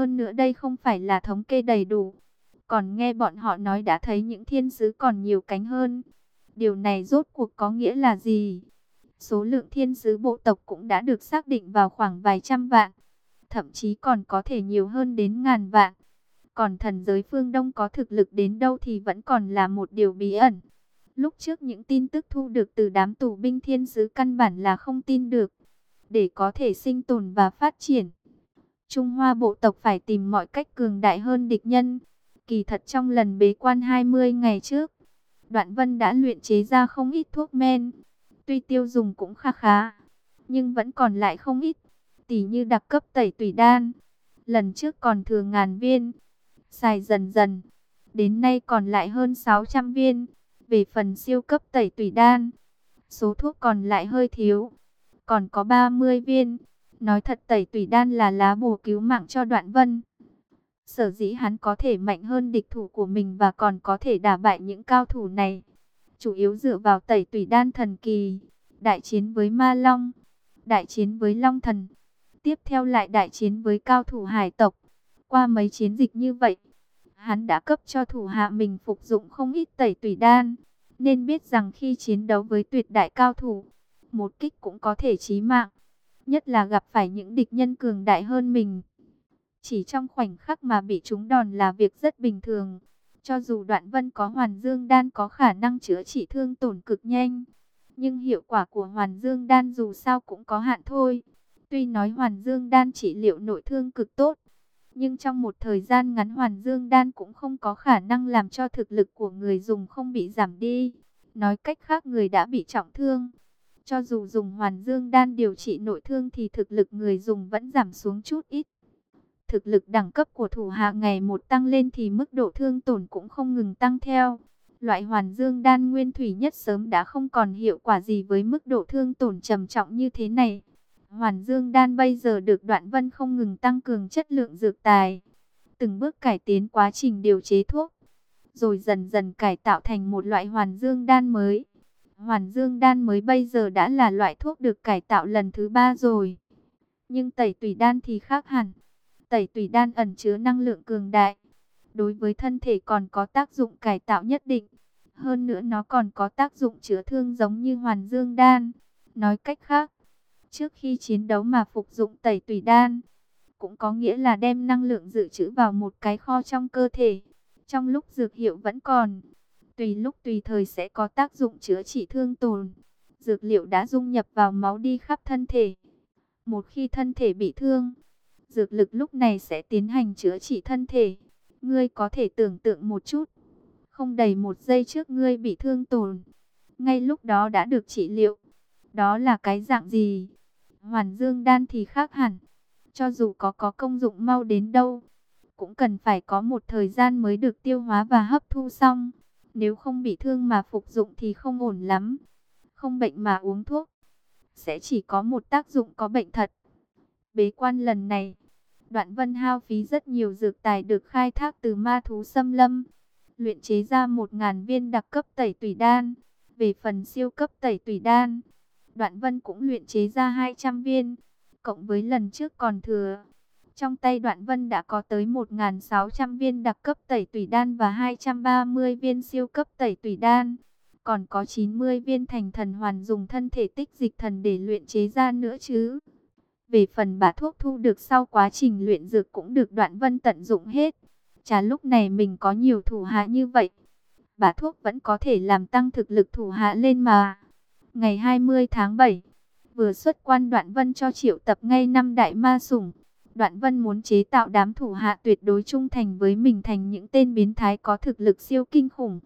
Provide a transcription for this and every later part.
Hơn nữa đây không phải là thống kê đầy đủ. Còn nghe bọn họ nói đã thấy những thiên sứ còn nhiều cánh hơn. Điều này rốt cuộc có nghĩa là gì? Số lượng thiên sứ bộ tộc cũng đã được xác định vào khoảng vài trăm vạn. Thậm chí còn có thể nhiều hơn đến ngàn vạn. Còn thần giới phương Đông có thực lực đến đâu thì vẫn còn là một điều bí ẩn. Lúc trước những tin tức thu được từ đám tù binh thiên sứ căn bản là không tin được. Để có thể sinh tồn và phát triển. Trung Hoa bộ tộc phải tìm mọi cách cường đại hơn địch nhân. Kỳ thật trong lần bế quan 20 ngày trước, Đoạn Vân đã luyện chế ra không ít thuốc men. Tuy tiêu dùng cũng kha khá, nhưng vẫn còn lại không ít. Tỷ như đặc cấp tẩy tủy đan. Lần trước còn thừa ngàn viên. Xài dần dần. Đến nay còn lại hơn 600 viên. Về phần siêu cấp tẩy tủy đan. Số thuốc còn lại hơi thiếu. Còn có 30 viên. Nói thật tẩy tủy đan là lá bùa cứu mạng cho đoạn vân. Sở dĩ hắn có thể mạnh hơn địch thủ của mình và còn có thể đả bại những cao thủ này. Chủ yếu dựa vào tẩy tủy đan thần kỳ. Đại chiến với ma long. Đại chiến với long thần. Tiếp theo lại đại chiến với cao thủ hải tộc. Qua mấy chiến dịch như vậy, hắn đã cấp cho thủ hạ mình phục dụng không ít tẩy tủy đan. Nên biết rằng khi chiến đấu với tuyệt đại cao thủ, một kích cũng có thể chí mạng. Nhất là gặp phải những địch nhân cường đại hơn mình. Chỉ trong khoảnh khắc mà bị trúng đòn là việc rất bình thường. Cho dù đoạn vân có hoàn dương đan có khả năng chữa trị thương tổn cực nhanh. Nhưng hiệu quả của hoàn dương đan dù sao cũng có hạn thôi. Tuy nói hoàn dương đan trị liệu nội thương cực tốt. Nhưng trong một thời gian ngắn hoàn dương đan cũng không có khả năng làm cho thực lực của người dùng không bị giảm đi. Nói cách khác, người đã bị trọng thương. Cho dù dùng hoàn dương đan điều trị nội thương thì thực lực người dùng vẫn giảm xuống chút ít. Thực lực đẳng cấp của thủ hạ ngày một tăng lên thì mức độ thương tổn cũng không ngừng tăng theo. Loại hoàn dương đan nguyên thủy nhất sớm đã không còn hiệu quả gì với mức độ thương tổn trầm trọng như thế này. Hoàn dương đan bây giờ được đoạn vân không ngừng tăng cường chất lượng dược tài. Từng bước cải tiến quá trình điều chế thuốc. Rồi dần dần cải tạo thành một loại hoàn dương đan mới. Hoàn dương đan mới bây giờ đã là loại thuốc được cải tạo lần thứ ba rồi. Nhưng tẩy tủy đan thì khác hẳn. Tẩy tủy đan ẩn chứa năng lượng cường đại. Đối với thân thể còn có tác dụng cải tạo nhất định. Hơn nữa nó còn có tác dụng chữa thương giống như hoàn dương đan. Nói cách khác, trước khi chiến đấu mà phục dụng tẩy tủy đan, cũng có nghĩa là đem năng lượng dự trữ vào một cái kho trong cơ thể. Trong lúc dược hiệu vẫn còn, tùy lúc tùy thời sẽ có tác dụng chữa trị thương tổn. Dược liệu đã dung nhập vào máu đi khắp thân thể. Một khi thân thể bị thương, dược lực lúc này sẽ tiến hành chữa trị thân thể. Ngươi có thể tưởng tượng một chút, không đầy một giây trước ngươi bị thương tổn, ngay lúc đó đã được trị liệu. Đó là cái dạng gì? Hoàn dương đan thì khác hẳn. Cho dù có có công dụng mau đến đâu, cũng cần phải có một thời gian mới được tiêu hóa và hấp thu xong. Nếu không bị thương mà phục dụng thì không ổn lắm. Không bệnh mà uống thuốc, sẽ chỉ có một tác dụng có bệnh thật. Bế quan lần này, Đoạn Vân hao phí rất nhiều dược tài được khai thác từ ma thú xâm lâm, luyện chế ra một ngàn viên đặc cấp tẩy tủy đan. Về phần siêu cấp tẩy tủy đan, Đoạn Vân cũng luyện chế ra 200 viên, cộng với lần trước còn thừa. Trong tay Đoạn Vân đã có tới 1.600 viên đặc cấp tẩy tủy đan và 230 viên siêu cấp tẩy tủy đan. Còn có 90 viên thành thần hoàn dùng thân thể tích dịch thần để luyện chế ra nữa chứ. Về phần bả thuốc thu được sau quá trình luyện dược cũng được Đoạn Vân tận dụng hết. Chả lúc này mình có nhiều thủ hạ như vậy. Bả thuốc vẫn có thể làm tăng thực lực thủ hạ lên mà. Ngày 20 tháng 7, vừa xuất quan Đoạn Vân cho triệu tập ngay năm đại ma sủng. Đoạn Vân muốn chế tạo đám thủ hạ tuyệt đối trung thành với mình thành những tên biến thái có thực lực siêu kinh khủng.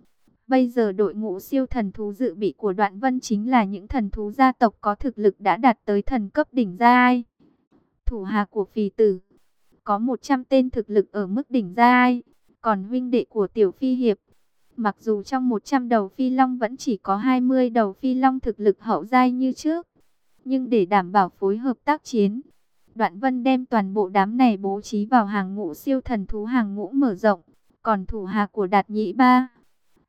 Bây giờ đội ngũ siêu thần thú dự bị của Đoạn Vân chính là những thần thú gia tộc có thực lực đã đạt tới thần cấp đỉnh gia ai. Thủ hạ của phì tử, có 100 tên thực lực ở mức đỉnh gia ai, còn huynh đệ của tiểu phi hiệp. Mặc dù trong 100 đầu phi long vẫn chỉ có 20 đầu phi long thực lực hậu giai như trước, nhưng để đảm bảo phối hợp tác chiến, Đoạn Vân đem toàn bộ đám này bố trí vào hàng ngũ siêu thần thú hàng ngũ mở rộng, còn thủ hạ của Đạt Nhĩ Ba,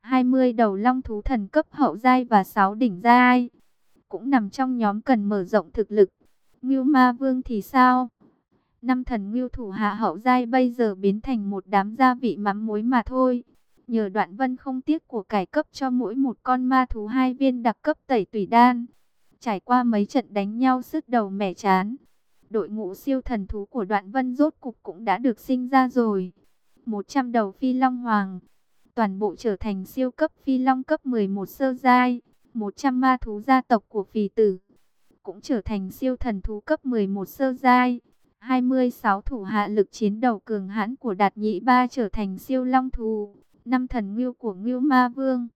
20 đầu long thú thần cấp hậu giai và 6 đỉnh giai, cũng nằm trong nhóm cần mở rộng thực lực. Ngưu Ma Vương thì sao? Năm thần ngưu thủ hạ hậu giai bây giờ biến thành một đám gia vị mắm muối mà thôi. Nhờ đoạn vân không tiếc của cải cấp cho mỗi một con ma thú hai viên đặc cấp tẩy tùy đan. Trải qua mấy trận đánh nhau sứt đầu mẻ chán. Đội ngũ siêu thần thú của đoạn vân rốt cục cũng đã được sinh ra rồi. 100 đầu phi long hoàng. Toàn bộ trở thành siêu cấp phi long cấp 11 sơ giai. 100 ma thú gia tộc của phì tử. Cũng trở thành siêu thần thú cấp 11 sơ giai. 26 thủ hạ lực chiến đầu cường hãn của Đạt Nhị Ba trở thành siêu long thú, năm thần ngưu của Ngưu Ma Vương.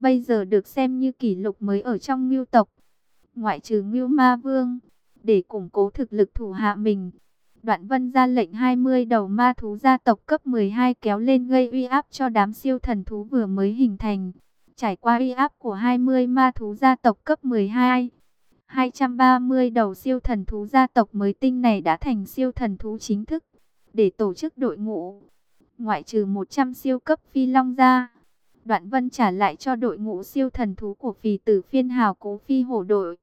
Bây giờ được xem như kỷ lục mới ở trong ngưu tộc, ngoại trừ Ngưu Ma Vương, để củng cố thực lực thủ hạ mình. Đoạn Vân ra lệnh 20 đầu ma thú gia tộc cấp 12 kéo lên gây uy áp cho đám siêu thần thú vừa mới hình thành. Trải qua uy áp của 20 ma thú gia tộc cấp 12, 230 đầu siêu thần thú gia tộc mới tinh này đã thành siêu thần thú chính thức để tổ chức đội ngũ. Ngoại trừ 100 siêu cấp phi long ra, Đoạn Vân trả lại cho đội ngũ siêu thần thú của phì tử phiên hào cố phi hổ đội.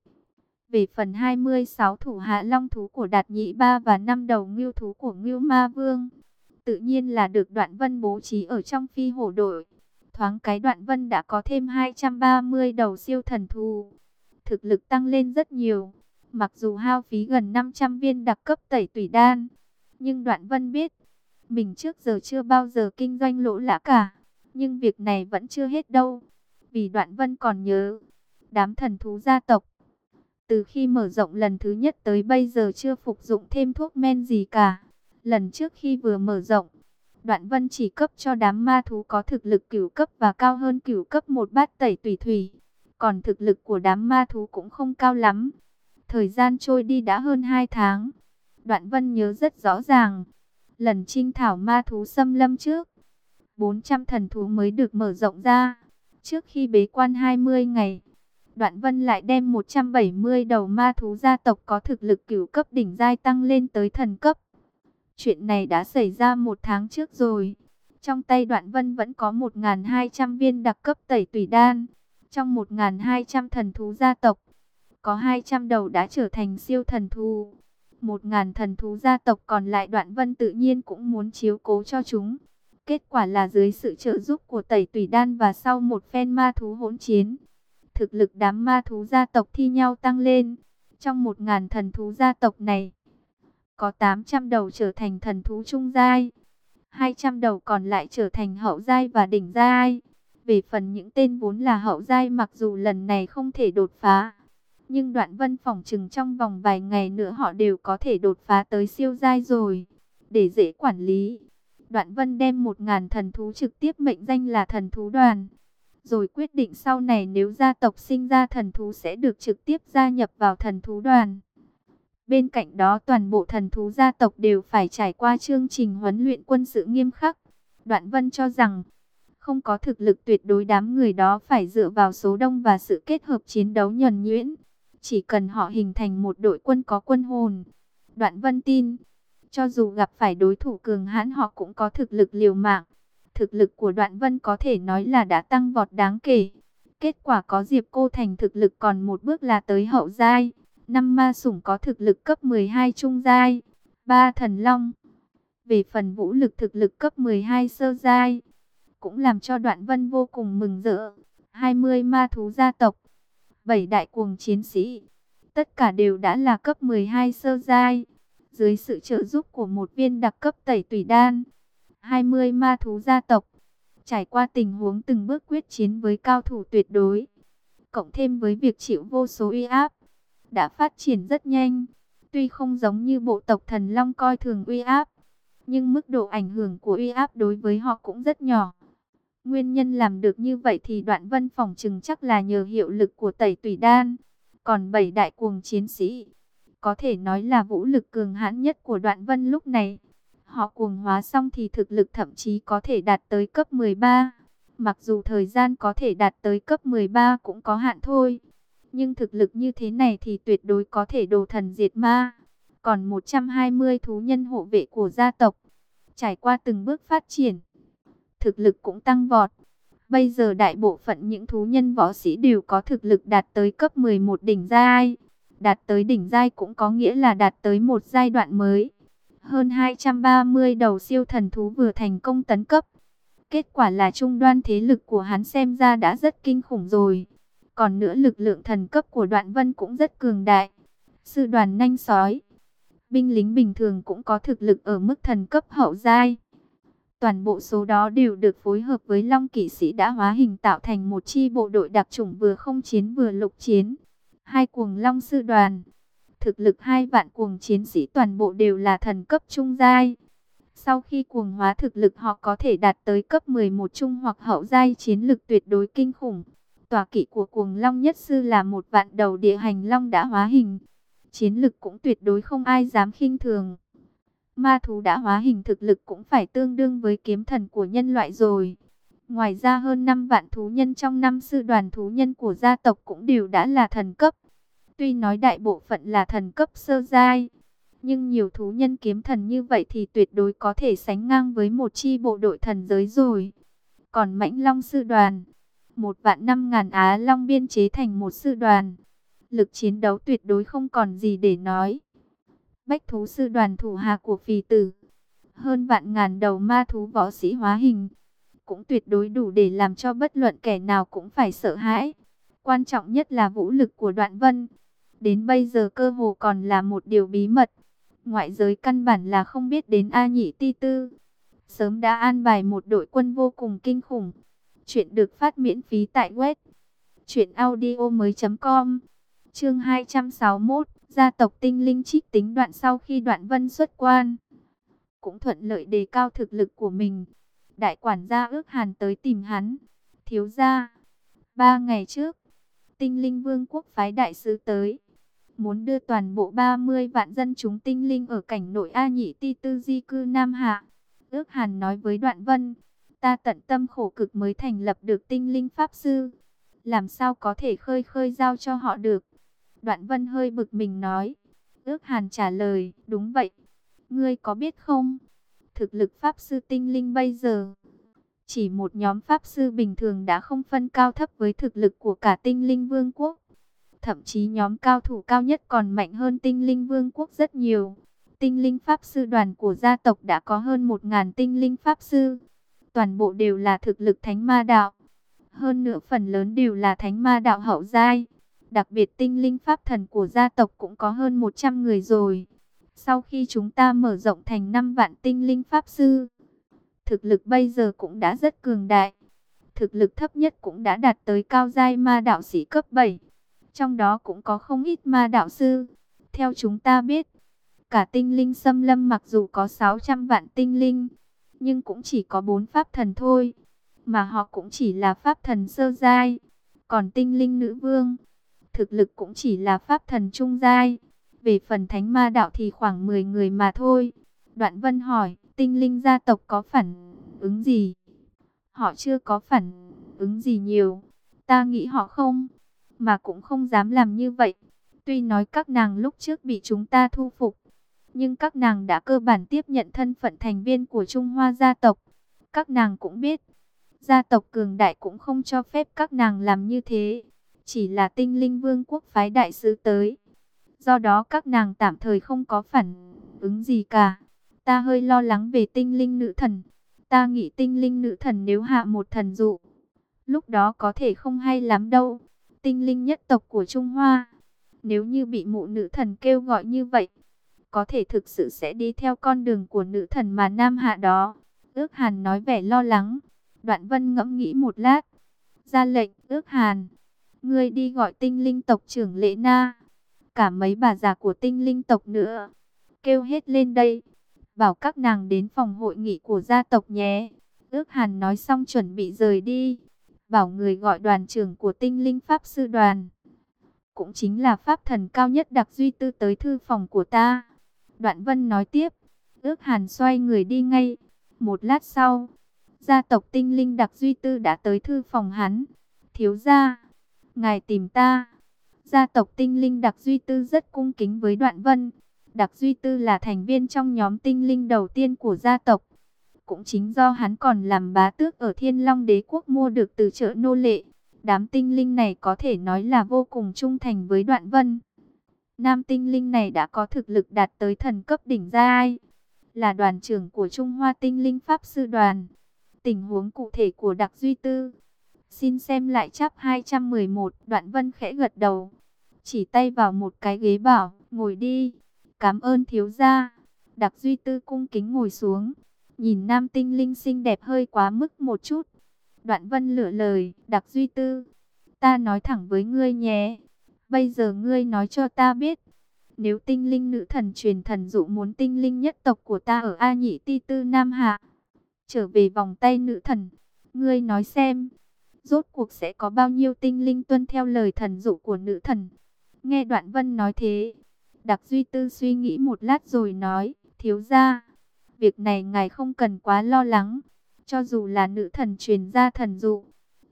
Về phần 26 thủ hạ long thú của Đạt Nhị Ba và năm đầu ngưu thú của Ngưu Ma Vương, tự nhiên là được Đoạn Vân bố trí ở trong phi hổ đội. Thoáng cái Đoạn Vân đã có thêm 230 đầu siêu thần thú thực lực tăng lên rất nhiều. Mặc dù hao phí gần 500 viên đặc cấp tẩy tủy đan, nhưng Đoạn Vân biết, mình trước giờ chưa bao giờ kinh doanh lỗ lã cả. Nhưng việc này vẫn chưa hết đâu, vì Đoạn Vân còn nhớ, đám thần thú gia tộc. Từ khi mở rộng lần thứ nhất tới bây giờ chưa phục dụng thêm thuốc men gì cả. Lần trước khi vừa mở rộng, Đoạn Vân chỉ cấp cho đám ma thú có thực lực cửu cấp và cao hơn cửu cấp một bát tẩy tùy thủy. Còn thực lực của đám ma thú cũng không cao lắm. Thời gian trôi đi đã hơn 2 tháng. Đoạn Vân nhớ rất rõ ràng. Lần trinh thảo ma thú xâm lâm trước. 400 thần thú mới được mở rộng ra. Trước khi bế quan 20 ngày. Đoạn Vân lại đem 170 đầu ma thú gia tộc có thực lực cửu cấp đỉnh giai tăng lên tới thần cấp. Chuyện này đã xảy ra một tháng trước rồi. Trong tay Đoạn Vân vẫn có 1.200 viên đặc cấp tẩy tùy đan. Trong 1.200 thần thú gia tộc, có 200 đầu đã trở thành siêu thần thú. 1.000 thần thú gia tộc còn lại đoạn vân tự nhiên cũng muốn chiếu cố cho chúng. Kết quả là dưới sự trợ giúp của tẩy tùy đan và sau một phen ma thú hỗn chiến. Thực lực đám ma thú gia tộc thi nhau tăng lên. Trong một ngàn thần thú gia tộc này, có 800 đầu trở thành thần thú trung giai. 200 đầu còn lại trở thành hậu giai và đỉnh giai. Về phần những tên vốn là hậu giai mặc dù lần này không thể đột phá, nhưng đoạn vân phòng chừng trong vòng vài ngày nữa họ đều có thể đột phá tới siêu giai rồi. Để dễ quản lý, đoạn vân đem một ngàn thần thú trực tiếp mệnh danh là thần thú đoàn. Rồi quyết định sau này nếu gia tộc sinh ra thần thú sẽ được trực tiếp gia nhập vào thần thú đoàn. Bên cạnh đó toàn bộ thần thú gia tộc đều phải trải qua chương trình huấn luyện quân sự nghiêm khắc. Đoạn Vân cho rằng không có thực lực tuyệt đối đám người đó phải dựa vào số đông và sự kết hợp chiến đấu nhuần nhuyễn. Chỉ cần họ hình thành một đội quân có quân hồn. Đoạn Vân tin, cho dù gặp phải đối thủ cường hãn họ cũng có thực lực liều mạng. Thực lực của Đoạn Vân có thể nói là đã tăng vọt đáng kể. Kết quả có Diệp Cô Thành thực lực còn một bước là tới hậu giai. Năm ma sủng có thực lực cấp 12 trung giai. Ba thần long. Về phần vũ lực thực lực cấp 12 sơ giai cũng làm cho Đoạn Vân vô cùng mừng rỡ. 20 ma thú gia tộc, bảy đại cuồng chiến sĩ, tất cả đều đã là cấp 12 sơ giai. Dưới sự trợ giúp của một viên đặc cấp tẩy tùy đan, 20 ma thú gia tộc, trải qua tình huống từng bước quyết chiến với cao thủ tuyệt đối, cộng thêm với việc chịu vô số uy áp, đã phát triển rất nhanh. Tuy không giống như bộ tộc thần long coi thường uy áp, nhưng mức độ ảnh hưởng của uy áp đối với họ cũng rất nhỏ. Nguyên nhân làm được như vậy thì đoạn vân phòng chừng chắc là nhờ hiệu lực của tẩy tùy đan. Còn bảy đại cuồng chiến sĩ, có thể nói là vũ lực cường hãn nhất của đoạn vân lúc này. Họ cuồng hóa xong thì thực lực thậm chí có thể đạt tới cấp 13. Mặc dù thời gian có thể đạt tới cấp 13 cũng có hạn thôi. Nhưng thực lực như thế này thì tuyệt đối có thể đồ thần diệt ma. Còn 120 thú nhân hộ vệ của gia tộc, trải qua từng bước phát triển thực lực cũng tăng vọt. Bây giờ đại bộ phận những thú nhân võ sĩ đều có thực lực đạt tới cấp 11 đỉnh giai. Đạt tới đỉnh giai cũng có nghĩa là đạt tới một giai đoạn mới. Hơn 230 đầu siêu thần thú vừa thành công tấn cấp. Kết quả là trung đoan thế lực của hắn xem ra đã rất kinh khủng rồi. Còn nữa lực lượng thần cấp của đoạn vân cũng rất cường đại. Sư đoàn nanh sói. Binh lính bình thường cũng có thực lực ở mức thần cấp hậu giai. Toàn bộ số đó đều được phối hợp với Long kỵ sĩ đã hóa hình tạo thành một chi bộ đội đặc chủng vừa không chiến vừa lục chiến. Hai cuồng Long sư đoàn. Thực lực hai vạn cuồng chiến sĩ toàn bộ đều là thần cấp trung giai. Sau khi cuồng hóa thực lực họ có thể đạt tới cấp 11 trung hoặc hậu giai chiến lực tuyệt đối kinh khủng. Tòa kỵ của cuồng long nhất sư là một vạn đầu địa hành long đã hóa hình. Chiến lực cũng tuyệt đối không ai dám khinh thường. Ma thú đã hóa hình thực lực cũng phải tương đương với kiếm thần của nhân loại rồi. Ngoài ra hơn 5 vạn thú nhân trong năm sư đoàn thú nhân của gia tộc cũng đều đã là thần cấp. Tuy nói đại bộ phận là thần cấp sơ giai, nhưng nhiều thú nhân kiếm thần như vậy thì tuyệt đối có thể sánh ngang với một chi bộ đội thần giới rồi. Còn mãnh long sư đoàn, một vạn năm ngàn Á Long biên chế thành một sư đoàn. Lực chiến đấu tuyệt đối không còn gì để nói. Bách thú sư đoàn thủ hạ của phì tử. Hơn vạn ngàn đầu ma thú võ sĩ hóa hình. Cũng tuyệt đối đủ để làm cho bất luận kẻ nào cũng phải sợ hãi. Quan trọng nhất là vũ lực của đoạn vân. Đến bây giờ cơ hồ còn là một điều bí mật. Ngoại giới căn bản là không biết đến A Nhị Ti Tư. Sớm đã an bài một đội quân vô cùng kinh khủng. Chuyện được phát miễn phí tại web truyệnaudiomoi.com. Chương 261, gia tộc Tinh Linh Trích tính đoạn sau khi Đoạn Vân xuất quan, cũng thuận lợi đề cao thực lực của mình. Đại quản gia ước hàn tới tìm hắn. Thiếu gia, ba ngày trước, Tinh Linh Vương quốc phái đại sứ tới, muốn đưa toàn bộ 30 vạn dân chúng tinh linh ở cảnh nội A Nhị Ti Tư di cư Nam Hạ. Ước hàn nói với Đoạn Vân, Ta tận tâm khổ cực mới thành lập được tinh linh pháp sư. Làm sao có thể khơi khơi giao cho họ được? Đoạn vân hơi bực mình nói. Ước hàn trả lời, đúng vậy. Ngươi có biết không? Thực lực pháp sư tinh linh bây giờ. Chỉ một nhóm pháp sư bình thường đã không phân cao thấp với thực lực của cả tinh linh vương quốc. Thậm chí nhóm cao thủ cao nhất còn mạnh hơn tinh linh vương quốc rất nhiều. Tinh linh pháp sư đoàn của gia tộc đã có hơn 1.000 tinh linh pháp sư toàn bộ đều là thực lực thánh ma đạo. Hơn nữa phần lớn đều là thánh ma đạo hậu giai. Đặc biệt tinh linh pháp thần của gia tộc cũng có hơn 100 người rồi. Sau khi chúng ta mở rộng thành 5 vạn tinh linh pháp sư, thực lực bây giờ cũng đã rất cường đại. Thực lực thấp nhất cũng đã đạt tới cao giai ma đạo sĩ cấp 7. Trong đó cũng có không ít ma đạo sư. Theo chúng ta biết, cả tinh linh xâm lâm mặc dù có 600 vạn tinh linh, nhưng cũng chỉ có bốn pháp thần thôi, mà họ cũng chỉ là pháp thần sơ giai, còn tinh linh nữ vương, thực lực cũng chỉ là pháp thần trung giai. Về phần thánh ma đạo thì khoảng 10 người mà thôi. Đoạn Vân hỏi, tinh linh gia tộc có phản ứng gì? Họ chưa có phản ứng gì nhiều. Ta nghĩ họ không, mà cũng không dám làm như vậy. Tuy nói các nàng lúc trước bị chúng ta thu phục, nhưng các nàng đã cơ bản tiếp nhận thân phận thành viên của Trung Hoa gia tộc. Các nàng cũng biết, gia tộc cường đại cũng không cho phép các nàng làm như thế. Chỉ là tinh linh vương quốc phái đại sứ tới. Do đó các nàng tạm thời không có phản ứng gì cả. Ta hơi lo lắng về tinh linh nữ thần. Ta nghĩ tinh linh nữ thần nếu hạ một thần dụ. Lúc đó có thể không hay lắm đâu. Tinh linh nhất tộc của Trung Hoa. Nếu như bị mụ nữ thần kêu gọi như vậy có thể thực sự sẽ đi theo con đường của nữ thần mà Nam Hạ đó. Ước Hàn nói vẻ lo lắng. Đoạn Vân ngẫm nghĩ một lát. Ra lệnh, ước Hàn. Ngươi đi gọi tinh linh tộc trưởng Lệ Na. Cả mấy bà già của tinh linh tộc nữa. Kêu hết lên đây. Bảo các nàng đến phòng hội nghị của gia tộc nhé. Ước Hàn nói xong chuẩn bị rời đi. Bảo người gọi đoàn trưởng của tinh linh Pháp Sư Đoàn. Cũng chính là Pháp thần cao nhất đặc duy tư tới thư phòng của ta. Đoạn Vân nói tiếp, ước hàn xoay người đi ngay. Một lát sau, gia tộc tinh linh đặc duy tư đã tới thư phòng hắn. Thiếu gia, ngài tìm ta. Gia tộc tinh linh đặc duy tư rất cung kính với đoạn vân. Đặc duy tư là thành viên trong nhóm tinh linh đầu tiên của gia tộc. Cũng chính do hắn còn làm bá tước ở thiên long đế quốc mua được từ chợ nô lệ. Đám tinh linh này có thể nói là vô cùng trung thành với đoạn vân. Nam tinh linh này đã có thực lực đạt tới thần cấp đỉnh giai. là đoàn trưởng của Trung Hoa Tinh Linh Pháp Sư Đoàn. Tình huống cụ thể của Đặc Duy Tư. Xin xem lại chap 211, đoạn vân khẽ gật đầu. Chỉ tay vào một cái ghế bảo, ngồi đi. Cảm ơn thiếu gia. Đặc Duy Tư cung kính ngồi xuống. Nhìn nam tinh linh xinh đẹp hơi quá mức một chút. Đoạn vân lựa lời, Đặc Duy Tư. Ta nói thẳng với ngươi nhé. Bây giờ ngươi nói cho ta biết. Nếu tinh linh nữ thần truyền thần dụ muốn tinh linh nhất tộc của ta ở A Nhị Ti Tư Nam Hạ. Trở về vòng tay nữ thần. Ngươi nói xem. Rốt cuộc sẽ có bao nhiêu tinh linh tuân theo lời thần dụ của nữ thần. Nghe đoạn vân nói thế. Đặc Duy Tư suy nghĩ một lát rồi nói. Thiếu ra. Việc này ngài không cần quá lo lắng. Cho dù là nữ thần truyền ra thần dụ,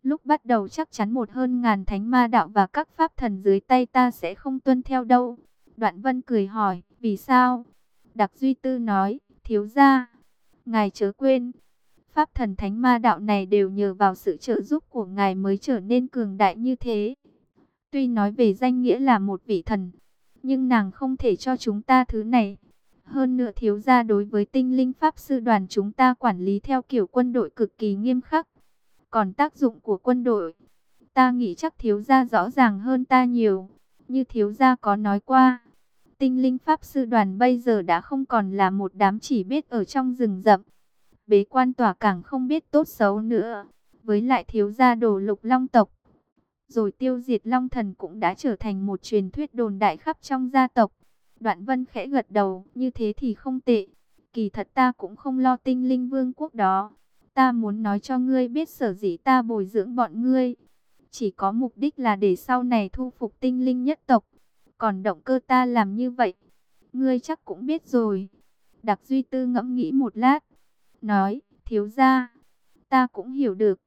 lúc bắt đầu chắc chắn một hơn ngàn thánh ma đạo và các pháp thần dưới tay ta sẽ không tuân theo đâu. Đoạn vân cười hỏi, vì sao? Đặc Duy Tư nói, thiếu ra, ngài chớ quên, pháp thần thánh ma đạo này đều nhờ vào sự trợ giúp của ngài mới trở nên cường đại như thế. Tuy nói về danh nghĩa là một vị thần, nhưng nàng không thể cho chúng ta thứ này. Hơn nữa thiếu gia đối với tinh linh pháp sư đoàn chúng ta quản lý theo kiểu quân đội cực kỳ nghiêm khắc. Còn tác dụng của quân đội, ta nghĩ chắc thiếu gia rõ ràng hơn ta nhiều. Như thiếu gia có nói qua, tinh linh pháp sư đoàn bây giờ đã không còn là một đám chỉ biết ở trong rừng rậm. Bế quan tỏa càng không biết tốt xấu nữa. Với lại thiếu gia đồ lục long tộc. Rồi tiêu diệt long thần cũng đã trở thành một truyền thuyết đồn đại khắp trong gia tộc. Đoạn vân khẽ gật đầu, như thế thì không tệ. Kỳ thật ta cũng không lo tinh linh vương quốc đó. Ta muốn nói cho ngươi biết sở dĩ ta bồi dưỡng bọn ngươi. Chỉ có mục đích là để sau này thu phục tinh linh nhất tộc. Còn động cơ ta làm như vậy, ngươi chắc cũng biết rồi. Đặc Duy Tư ngẫm nghĩ một lát, nói, thiếu gia, ta cũng hiểu được.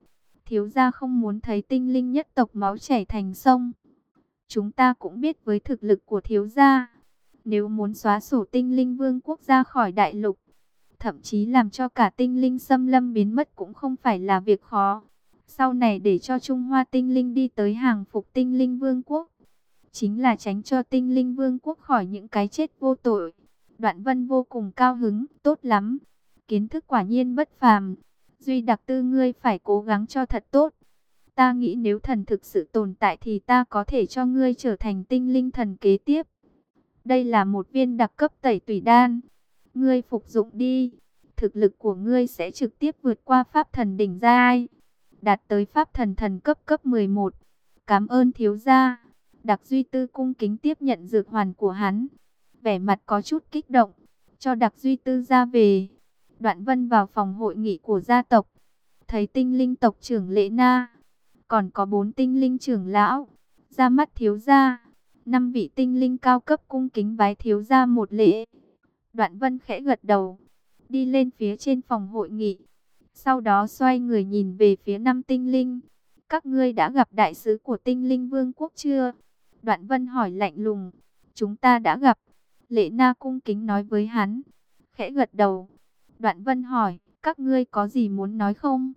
Thiếu gia không muốn thấy tinh linh nhất tộc máu chảy thành sông. Chúng ta cũng biết với thực lực của thiếu gia, nếu muốn xóa sổ tinh linh vương quốc ra khỏi đại lục, thậm chí làm cho cả tinh linh xâm lâm biến mất cũng không phải là việc khó. Sau này để cho Trung Hoa tinh linh đi tới hàng phục tinh linh vương quốc, chính là tránh cho tinh linh vương quốc khỏi những cái chết vô tội. Đoạn vân vô cùng cao hứng, tốt lắm. Kiến thức quả nhiên bất phàm. Duy đặc tư ngươi phải cố gắng cho thật tốt. Ta nghĩ nếu thần thực sự tồn tại thì ta có thể cho ngươi trở thành tinh linh thần kế tiếp. Đây là một viên đặc cấp tẩy tủy đan. Ngươi phục dụng đi. Thực lực của ngươi sẽ trực tiếp vượt qua pháp thần đỉnh giai. Đạt tới pháp thần thần cấp cấp 11. Cảm ơn thiếu gia. Đặc Duy Tư cung kính tiếp nhận dược hoàn của hắn. Vẻ mặt có chút kích động. Cho Đặc Duy Tư ra về. Đoạn Vân vào phòng hội nghị của gia tộc. Thấy tinh linh tộc trưởng Lệ Na. Còn có bốn tinh linh trưởng lão. Ra mắt thiếu gia năm vị tinh linh cao cấp cung kính bái thiếu gia một lễ. Đoạn vân khẽ gật đầu, đi lên phía trên phòng hội nghị. Sau đó xoay người nhìn về phía năm tinh linh. Các ngươi đã gặp đại sứ của tinh linh vương quốc chưa? Đoạn vân hỏi lạnh lùng. Chúng ta đã gặp. Lệ na cung kính nói với hắn. Khẽ gật đầu. Đoạn vân hỏi, các ngươi có gì muốn nói không?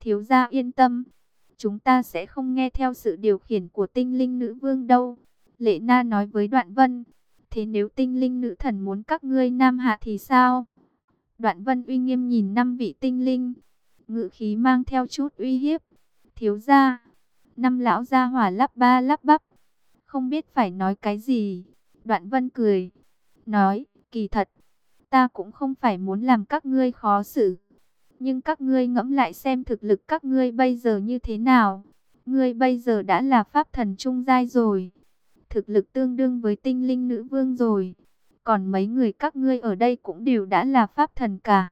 Thiếu gia yên tâm. Chúng ta sẽ không nghe theo sự điều khiển của tinh linh nữ vương đâu. Lệ Na nói với Đoạn Vân, thế nếu tinh linh nữ thần muốn các ngươi nam hạ thì sao? Đoạn Vân uy nghiêm nhìn năm vị tinh linh, ngự khí mang theo chút uy hiếp. Thiếu gia, năm lão gia hỏa lắp ba lắp bắp, không biết phải nói cái gì. Đoạn Vân cười, nói, kỳ thật, ta cũng không phải muốn làm các ngươi khó xử. Nhưng các ngươi ngẫm lại xem thực lực các ngươi bây giờ như thế nào. Ngươi bây giờ đã là pháp thần trung giai rồi thực lực tương đương với tinh linh nữ vương rồi. Còn mấy người các ngươi ở đây cũng đều đã là pháp thần cả.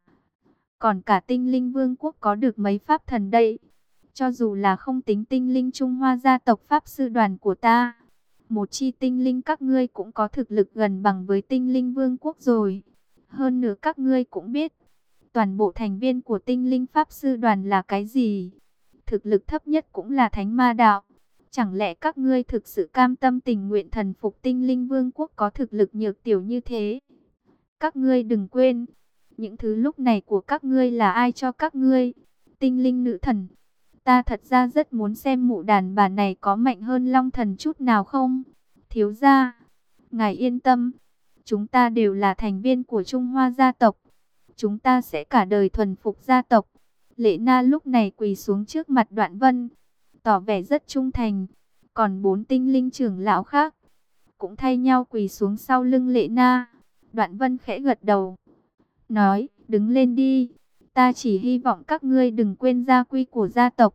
Còn cả tinh linh vương quốc có được mấy pháp thần đây. Cho dù là không tính tinh linh Trung Hoa gia tộc pháp sư đoàn của ta. Một chi tinh linh các ngươi cũng có thực lực gần bằng với tinh linh vương quốc rồi. Hơn nữa các ngươi cũng biết. Toàn bộ thành viên của tinh linh pháp sư đoàn là cái gì? Thực lực thấp nhất cũng là thánh ma đạo. Chẳng lẽ các ngươi thực sự cam tâm tình nguyện thần phục tinh linh vương quốc có thực lực nhược tiểu như thế? Các ngươi đừng quên, những thứ lúc này của các ngươi là ai cho các ngươi? Tinh linh nữ thần. Ta thật ra rất muốn xem mụ đàn bà này có mạnh hơn long thần chút nào không? Thiếu gia, ngài yên tâm. Chúng ta đều là thành viên của Trung Hoa gia tộc. chúng ta sẽ cả đời thuần phục gia tộc. Lệ Na lúc này quỳ xuống trước mặt Đoạn Vân, tỏ vẻ rất trung thành. Còn bốn tinh linh trưởng lão khác, cũng thay nhau quỳ xuống sau lưng Lệ Na. Đoạn Vân khẽ gật đầu, nói, đứng lên đi. Ta chỉ hy vọng các ngươi đừng quên gia quy của gia tộc.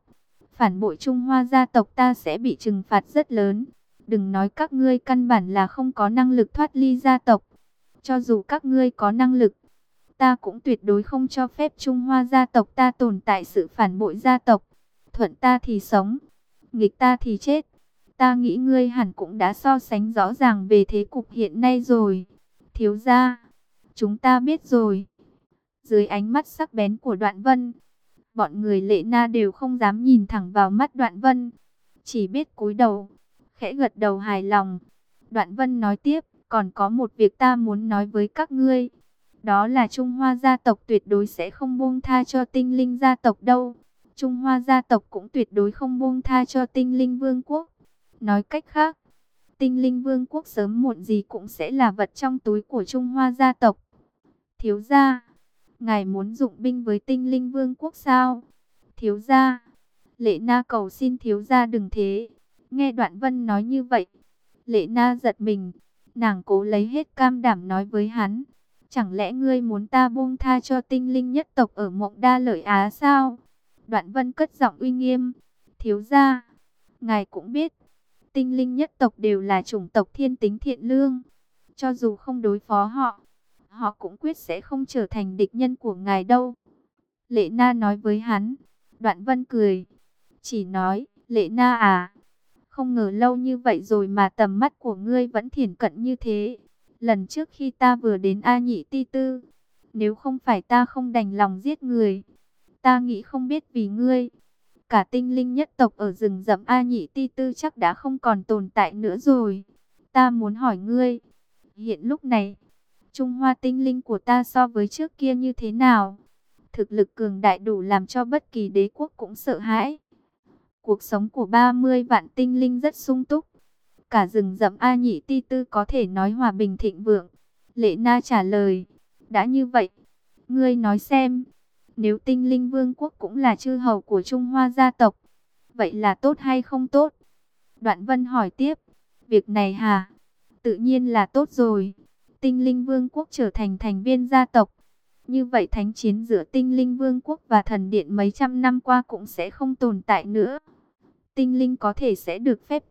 Phản bội Trung Hoa gia tộc ta sẽ bị trừng phạt rất lớn. Đừng nói các ngươi căn bản là không có năng lực thoát ly gia tộc. Cho dù các ngươi có năng lực, ta cũng tuyệt đối không cho phép Trung Hoa gia tộc ta tồn tại sự phản bội gia tộc. Thuận ta thì sống, nghịch ta thì chết. Ta nghĩ ngươi hẳn cũng đã so sánh rõ ràng về thế cục hiện nay rồi. Thiếu gia, chúng ta biết rồi. Dưới ánh mắt sắc bén của đoạn vân, bọn người lệ na đều không dám nhìn thẳng vào mắt đoạn vân. Chỉ biết cúi đầu, khẽ gật đầu hài lòng. Đoạn vân nói tiếp, còn có một việc ta muốn nói với các ngươi. Đó là Trung Hoa gia tộc tuyệt đối sẽ không buông tha cho tinh linh gia tộc đâu. Trung Hoa gia tộc cũng tuyệt đối không buông tha cho tinh linh vương quốc. Nói cách khác, tinh linh vương quốc sớm muộn gì cũng sẽ là vật trong túi của Trung Hoa gia tộc. Thiếu gia, ngài muốn dụng binh với tinh linh vương quốc sao? Thiếu gia, lệ na cầu xin thiếu gia đừng thế. Nghe đoạn vân nói như vậy, lệ na giật mình, nàng cố lấy hết cam đảm nói với hắn. Chẳng lẽ ngươi muốn ta buông tha cho tinh linh nhất tộc ở mộng đa lợi Á sao? Đoạn vân cất giọng uy nghiêm. Thiếu gia, ngài cũng biết, tinh linh nhất tộc đều là chủng tộc thiên tính thiện lương. Cho dù không đối phó họ, họ cũng quyết sẽ không trở thành địch nhân của ngài đâu. Lệ Na nói với hắn, đoạn vân cười, chỉ nói, Lệ Na à, không ngờ lâu như vậy rồi mà tầm mắt của ngươi vẫn thiển cận như thế. Lần trước khi ta vừa đến A Nhị Ti Tư, nếu không phải ta không đành lòng giết người, ta nghĩ không biết vì ngươi. Cả tinh linh nhất tộc ở rừng rậm A Nhị Ti Tư chắc đã không còn tồn tại nữa rồi. Ta muốn hỏi ngươi, hiện lúc này, Trung Hoa tinh linh của ta so với trước kia như thế nào? Thực lực cường đại đủ làm cho bất kỳ đế quốc cũng sợ hãi. Cuộc sống của 30 vạn tinh linh rất sung túc. Cả rừng rậm A Nhị Ti Tư có thể nói hòa bình thịnh vượng. Lệ Na trả lời, đã như vậy, ngươi nói xem, nếu tinh linh vương quốc cũng là chư hầu của Trung Hoa gia tộc, vậy là tốt hay không tốt? Đoạn Vân hỏi tiếp, việc này hả? Tự nhiên là tốt rồi. Tinh linh vương quốc trở thành thành viên gia tộc. Như vậy thánh chiến giữa tinh linh vương quốc và thần điện mấy trăm năm qua cũng sẽ không tồn tại nữa. Tinh linh có thể sẽ được phép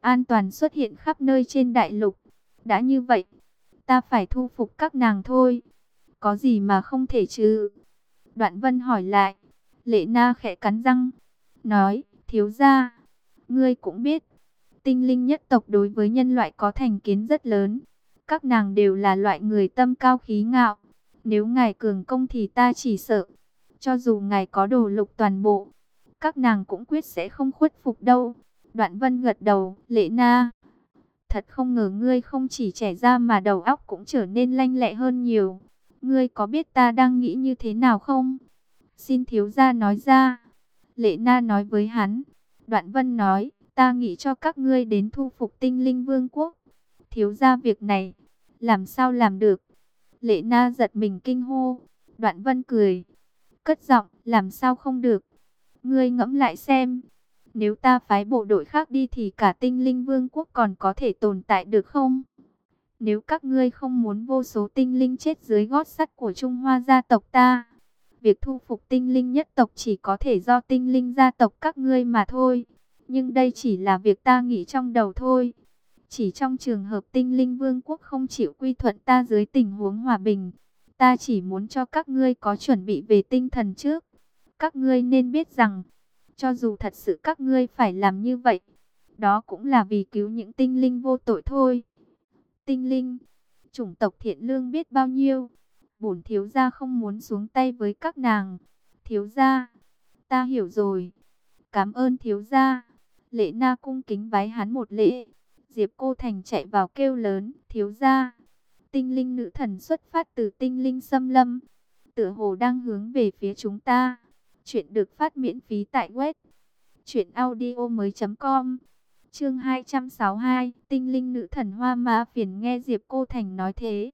an toàn xuất hiện khắp nơi trên đại lục. Đã như vậy, ta phải thu phục các nàng thôi. Có gì mà không thể chứ? Đoạn vân hỏi lại. Lệ na khẽ cắn răng. Nói, thiếu gia, ngươi cũng biết. Tinh linh nhất tộc đối với nhân loại có thành kiến rất lớn. Các nàng đều là loại người tâm cao khí ngạo. Nếu ngài cường công thì ta chỉ sợ. Cho dù ngài có đồ lục toàn bộ, các nàng cũng quyết sẽ không khuất phục đâu. Đoạn vân gật đầu, lệ na. Thật không ngờ ngươi không chỉ trẻ ra mà đầu óc cũng trở nên lanh lẹ hơn nhiều. Ngươi có biết ta đang nghĩ như thế nào không? Xin thiếu gia nói ra. Lệ na nói với hắn. Đoạn vân nói, ta nghĩ cho các ngươi đến thu phục tinh linh vương quốc. Thiếu gia việc này, làm sao làm được? Lệ na giật mình kinh hô. Đoạn vân cười. Cất giọng, làm sao không được? Ngươi ngẫm lại xem. Nếu ta phái bộ đội khác đi thì cả tinh linh vương quốc còn có thể tồn tại được không? Nếu các ngươi không muốn vô số tinh linh chết dưới gót sắt của Trung Hoa gia tộc ta, việc thu phục tinh linh nhất tộc chỉ có thể do tinh linh gia tộc các ngươi mà thôi. Nhưng đây chỉ là việc ta nghĩ trong đầu thôi. Chỉ trong trường hợp tinh linh vương quốc không chịu quy thuận ta dưới tình huống hòa bình, ta chỉ muốn cho các ngươi có chuẩn bị về tinh thần trước. Các ngươi nên biết rằng, cho dù thật sự các ngươi phải làm như vậy, đó cũng là vì cứu những tinh linh vô tội thôi. Tinh linh, chủng tộc thiện lương biết bao nhiêu, bổn thiếu gia không muốn xuống tay với các nàng. Thiếu gia, ta hiểu rồi. Cảm ơn thiếu gia. Lệ Na cung kính bái hắn một lễ. Diệp Cô Thành chạy vào kêu lớn, thiếu gia. Tinh linh nữ thần xuất phát từ tinh linh xâm lâm. Tựa hồ đang hướng về phía chúng ta. Chuyện được phát miễn phí tại web truyệnaudiomoi.com. Chương 262, Tinh linh nữ thần Hoa Ma phiền nghe Diệp Cô Thành nói thế,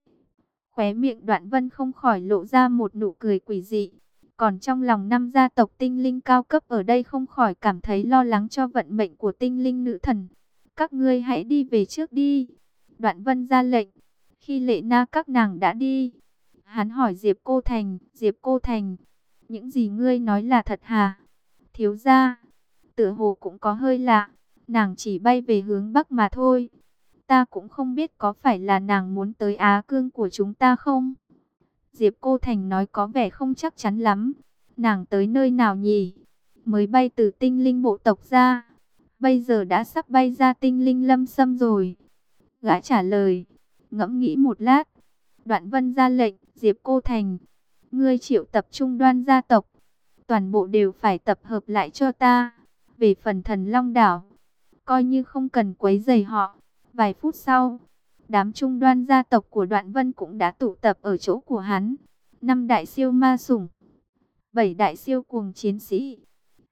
Khóe miệng đoạn vân không khỏi lộ ra một nụ cười quỷ dị. Còn trong lòng năm gia tộc tinh linh cao cấp ở đây không khỏi cảm thấy lo lắng cho vận mệnh của tinh linh nữ thần. Các ngươi hãy đi về trước đi. Đoạn vân ra lệnh. Khi lệ na các nàng đã đi. Hắn hỏi Diệp Cô Thành. Diệp Cô Thành. Những gì ngươi nói là thật hả? Thiếu gia. Tựa hồ cũng có hơi lạ. Nàng chỉ bay về hướng Bắc mà thôi. Ta cũng không biết có phải là nàng muốn tới Á Cương của chúng ta không? Diệp Cô Thành nói có vẻ không chắc chắn lắm. Nàng tới nơi nào nhỉ? Mới bay từ tinh linh bộ tộc ra. Bây giờ đã sắp bay ra tinh linh lâm sâm rồi. Gã trả lời. Ngẫm nghĩ một lát. Đoạn vân ra lệnh. Diệp Cô Thành. Ngươi triệu tập trung đoan gia tộc. Toàn bộ đều phải tập hợp lại cho ta. Về phần thần Long Đảo. Coi như không cần quấy rầy họ. Vài phút sau. Đám trung đoan gia tộc của Đoạn Vân cũng đã tụ tập ở chỗ của hắn. Năm đại siêu ma sủng, bảy đại siêu cuồng chiến sĩ,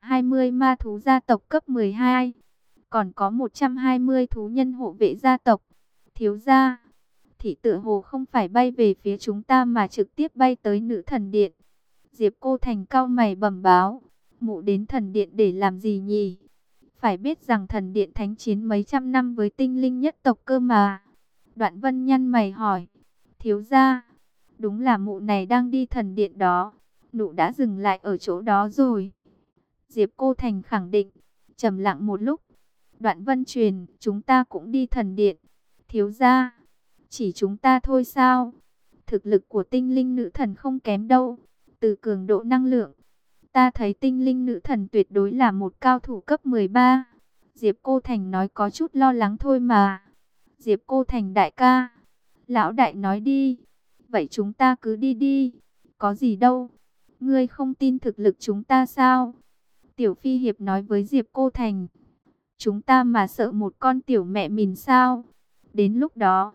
20 ma thú gia tộc cấp 12, còn có 120 thú nhân hộ vệ gia tộc. Thiếu gia, thị tự hồ không phải bay về phía chúng ta mà trực tiếp bay tới nữ thần điện. Diệp cô thành cao mày bẩm báo, mụ đến thần điện để làm gì nhỉ? Phải biết rằng thần điện thánh chiến mấy trăm năm với tinh linh nhất tộc cơ mà. Đoạn vân nhăn mày hỏi. Thiếu gia, đúng là mụ này đang đi thần điện đó. Nụ đã dừng lại ở chỗ đó rồi. Diệp Cô Thành khẳng định. trầm lặng một lúc. Đoạn vân truyền, chúng ta cũng đi thần điện. Thiếu gia, chỉ chúng ta thôi sao? Thực lực của tinh linh nữ thần không kém đâu. Từ cường độ năng lượng, ta thấy tinh linh nữ thần tuyệt đối là một cao thủ cấp 13. Diệp Cô Thành nói có chút lo lắng thôi mà. Diệp Cô Thành đại ca. Lão đại nói đi. Vậy chúng ta cứ đi đi. Có gì đâu. Ngươi không tin thực lực chúng ta sao? Tiểu Phi Hiệp nói với Diệp Cô Thành. Chúng ta mà sợ một con tiểu mẹ mình sao? Đến lúc đó,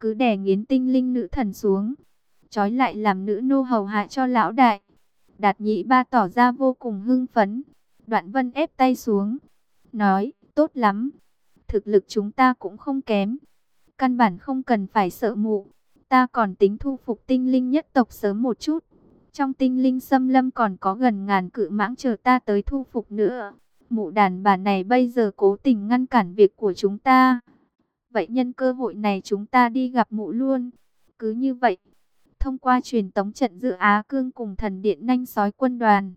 cứ đè nghiến tinh linh nữ thần xuống. Chói lại làm nữ nô hầu hạ cho lão đại. Đạt nhị ba tỏ ra vô cùng hưng phấn. Đoạn vân ép tay xuống. Nói, tốt lắm thực lực chúng ta cũng không kém. Căn bản không cần phải sợ mụ. Ta còn tính thu phục tinh linh nhất tộc sớm một chút. Trong tinh linh xâm lâm còn có gần ngàn cự mãng chờ ta tới thu phục nữa. Mụ đàn bà này bây giờ cố tình ngăn cản việc của chúng ta. Vậy nhân cơ hội này chúng ta đi gặp mụ luôn. Cứ như vậy, thông qua truyền tống trận giữa Á Cương cùng thần điện nanh sói quân đoàn.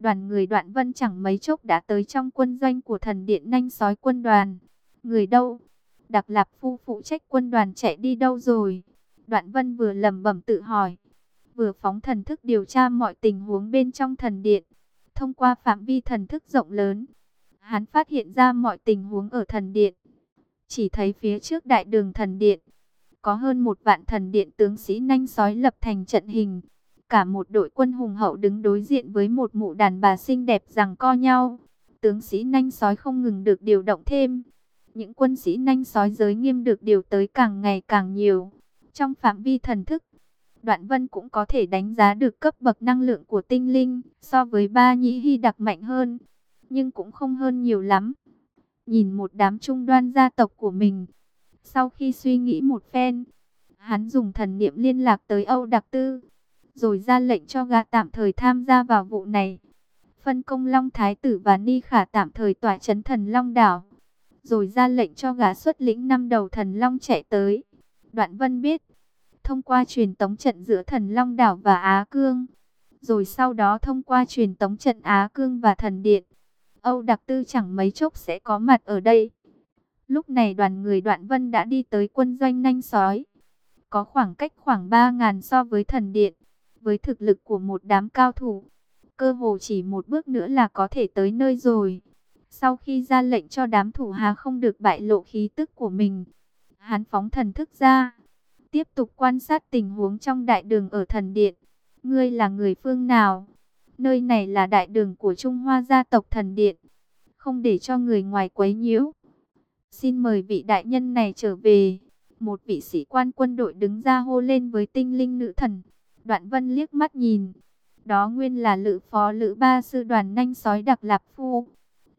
Đoàn người đoạn vân chẳng mấy chốc đã tới trong quân doanh của thần điện nanh sói quân đoàn. Người đâu? Đặc Lạp Phu phụ trách quân đoàn chạy đi đâu rồi? Đoạn Vân vừa lẩm bẩm tự hỏi, vừa phóng thần thức điều tra mọi tình huống bên trong thần điện. Thông qua phạm vi thần thức rộng lớn, hắn phát hiện ra mọi tình huống ở thần điện. Chỉ thấy phía trước đại đường thần điện, có hơn một vạn thần điện tướng sĩ nanh sói lập thành trận hình. Cả một đội quân hùng hậu đứng đối diện với một mụ đàn bà xinh đẹp rằng co nhau. Tướng sĩ nanh sói không ngừng được điều động thêm. Những quân sĩ nanh sói giới nghiêm được điều tới càng ngày càng nhiều. Trong phạm vi thần thức, Đoạn Vân cũng có thể đánh giá được cấp bậc năng lượng của tinh linh so với ba nhĩ hy đặc mạnh hơn, nhưng cũng không hơn nhiều lắm. Nhìn một đám trung đoan gia tộc của mình, sau khi suy nghĩ một phen, hắn dùng thần niệm liên lạc tới Âu Đặc Tư, rồi ra lệnh cho gã tạm thời tham gia vào vụ này. Phân công Long Thái Tử và Ni Khả tạm thời tỏa chấn thần Long Đảo rồi ra lệnh cho gã xuất lĩnh năm đầu thần long chạy tới. Đoạn Vân biết, thông qua truyền tống trận giữa thần long đảo và Á Cương, rồi sau đó thông qua truyền tống trận Á Cương và thần điện, Âu Đặc Tư chẳng mấy chốc sẽ có mặt ở đây. Lúc này đoàn người Đoạn Vân đã đi tới quân doanh nanh sói, có khoảng cách khoảng 3.000 so với thần điện, với thực lực của một đám cao thủ. Cơ hồ chỉ một bước nữa là có thể tới nơi rồi. Sau khi ra lệnh cho đám thủ hà không được bại lộ khí tức của mình, hắn phóng thần thức ra, tiếp tục quan sát tình huống trong đại đường ở thần điện. Ngươi là người phương nào? Nơi này là đại đường của Trung Hoa gia tộc thần điện, không để cho người ngoài quấy nhiễu. Xin mời vị đại nhân này trở về. Một vị sĩ quan quân đội đứng ra hô lên với tinh linh nữ thần. Đoạn vân liếc mắt nhìn. Đó nguyên là lữ phó lữ ba sư đoàn nanh sói đặc lạp phu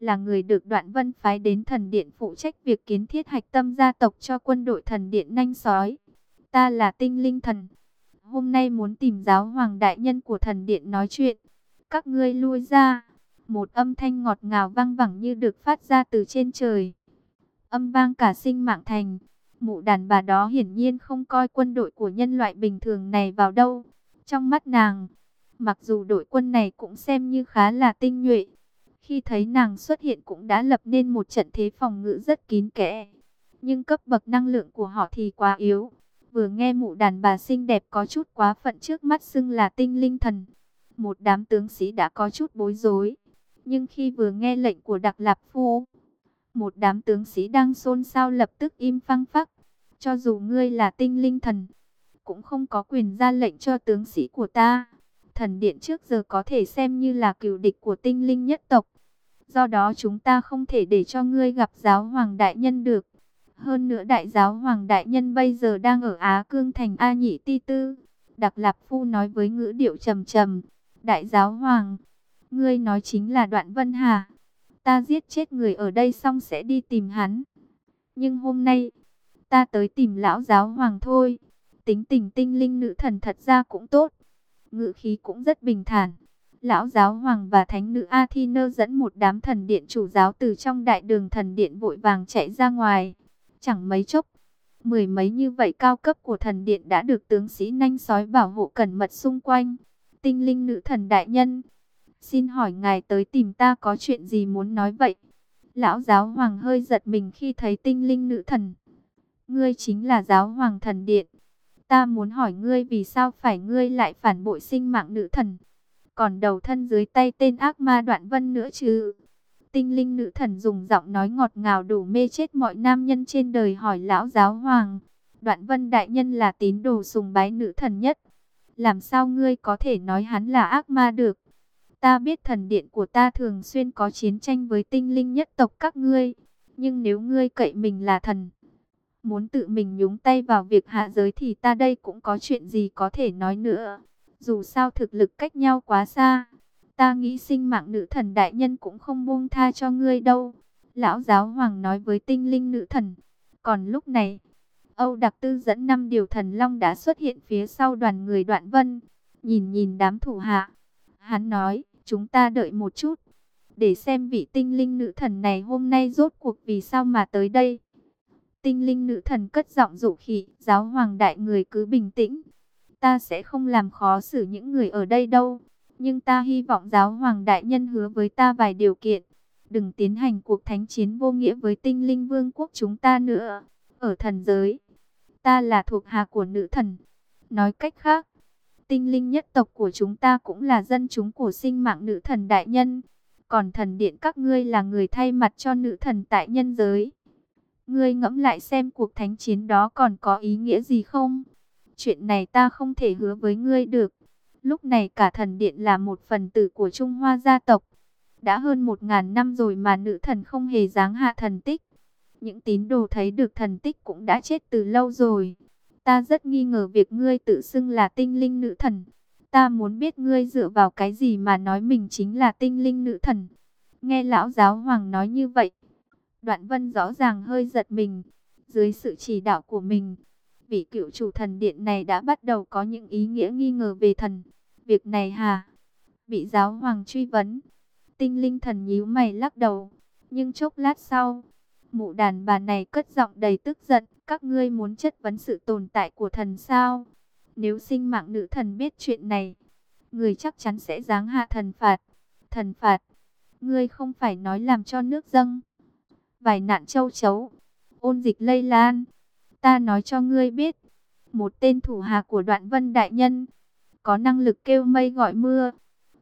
là người được đoạn vân phái đến thần điện phụ trách việc kiến thiết hạch tâm gia tộc cho quân đội thần điện nanh sói. Ta là tinh linh thần. Hôm nay muốn tìm giáo hoàng đại nhân của thần điện nói chuyện. Các ngươi lui ra. Một âm thanh ngọt ngào vang vẳng như được phát ra từ trên trời. Âm vang cả sinh mạng thành. Mụ đàn bà đó hiển nhiên không coi quân đội của nhân loại bình thường này vào đâu. Trong mắt nàng, mặc dù đội quân này cũng xem như khá là tinh nhuệ. Khi thấy nàng xuất hiện cũng đã lập nên một trận thế phòng ngự rất kín kẽ. Nhưng cấp bậc năng lượng của họ thì quá yếu. Vừa nghe mụ đàn bà xinh đẹp có chút quá phận trước mắt xưng là tinh linh thần. Một đám tướng sĩ đã có chút bối rối. Nhưng khi vừa nghe lệnh của Đặc Lạp Phu, một đám tướng sĩ đang xôn xao lập tức im phăng phắc. Cho dù ngươi là tinh linh thần, cũng không có quyền ra lệnh cho tướng sĩ của ta. Thần điện trước giờ có thể xem như là cựu địch của tinh linh nhất tộc. Do đó chúng ta không thể để cho ngươi gặp giáo hoàng đại nhân được. Hơn nữa đại giáo hoàng đại nhân bây giờ đang ở Á Cương thành A Nhị Ti Tư. Đặc Lạp Phu nói với ngữ điệu trầm trầm. Đại giáo hoàng, ngươi nói chính là Đoạn Vân Hà. Ta giết chết người ở đây xong sẽ đi tìm hắn. Nhưng hôm nay, ta tới tìm lão giáo hoàng thôi. Tính tình tinh linh nữ thần thật ra cũng tốt. ngự khí cũng rất bình thản. Lão giáo hoàng và thánh nữ Athena dẫn một đám thần điện chủ giáo từ trong đại đường thần điện vội vàng chạy ra ngoài. Chẳng mấy chốc, mười mấy như vậy cao cấp của thần điện đã được tướng sĩ nanh sói bảo hộ cẩn mật xung quanh. Tinh linh nữ thần đại nhân, xin hỏi ngài tới tìm ta có chuyện gì muốn nói vậy? Lão giáo hoàng hơi giật mình khi thấy tinh linh nữ thần. Ngươi chính là giáo hoàng thần điện. Ta muốn hỏi ngươi vì sao phải ngươi lại phản bội sinh mạng nữ thần. Còn đầu thân dưới tay tên ác ma đoạn vân nữa chứ. Tinh linh nữ thần dùng giọng nói ngọt ngào đủ mê chết mọi nam nhân trên đời hỏi lão giáo hoàng. Đoạn vân đại nhân là tín đồ sùng bái nữ thần nhất. Làm sao ngươi có thể nói hắn là ác ma được? Ta biết thần điện của ta thường xuyên có chiến tranh với tinh linh nhất tộc các ngươi. Nhưng nếu ngươi cậy mình là thần, muốn tự mình nhúng tay vào việc hạ giới thì ta đây cũng có chuyện gì có thể nói nữa. Dù sao thực lực cách nhau quá xa, ta nghĩ sinh mạng nữ thần đại nhân cũng không buông tha cho ngươi đâu. Lão giáo hoàng nói với tinh linh nữ thần. Còn lúc này, Âu Đặc Tư dẫn năm điều thần long đã xuất hiện phía sau đoàn người đoạn vân. Nhìn nhìn đám thủ hạ, hắn nói, chúng ta đợi một chút. Để xem vị tinh linh nữ thần này hôm nay rốt cuộc vì sao mà tới đây. Tinh linh nữ thần cất giọng dụ khỉ, giáo hoàng đại người cứ bình tĩnh. Ta sẽ không làm khó xử những người ở đây đâu. Nhưng ta hy vọng giáo hoàng đại nhân hứa với ta vài điều kiện. Đừng tiến hành cuộc thánh chiến vô nghĩa với tinh linh vương quốc chúng ta nữa. Ở thần giới, ta là thuộc hạ của nữ thần. Nói cách khác, tinh linh nhất tộc của chúng ta cũng là dân chúng của sinh mạng nữ thần đại nhân. Còn thần điện các ngươi là người thay mặt cho nữ thần tại nhân giới. Ngươi ngẫm lại xem cuộc thánh chiến đó còn có ý nghĩa gì không? Chuyện này ta không thể hứa với ngươi được. Lúc này cả thần điện là một phần tử của Trung Hoa gia tộc. Đã hơn một ngàn năm rồi mà nữ thần không hề giáng hạ thần tích. Những tín đồ thấy được thần tích cũng đã chết từ lâu rồi. Ta rất nghi ngờ việc ngươi tự xưng là tinh linh nữ thần. Ta muốn biết ngươi dựa vào cái gì mà nói mình chính là tinh linh nữ thần. Nghe lão giáo hoàng nói như vậy, Đoạn Vân rõ ràng hơi giật mình. Dưới sự chỉ đạo của mình, vị cựu chủ thần điện này đã bắt đầu có những ý nghĩa nghi ngờ về thần. Việc này hà? Bị giáo hoàng truy vấn. Tinh linh thần nhíu mày lắc đầu. Nhưng chốc lát sau, mụ đàn bà này cất giọng đầy tức giận. Các ngươi muốn chất vấn sự tồn tại của thần sao? Nếu sinh mạng nữ thần biết chuyện này, người chắc chắn sẽ giáng hạ thần phạt. Thần phạt, ngươi không phải nói làm cho nước dâng vài nạn châu chấu, ôn dịch lây lan. Ta nói cho ngươi biết, một tên thủ hạ của đoạn vân đại nhân, có năng lực kêu mây gọi mưa,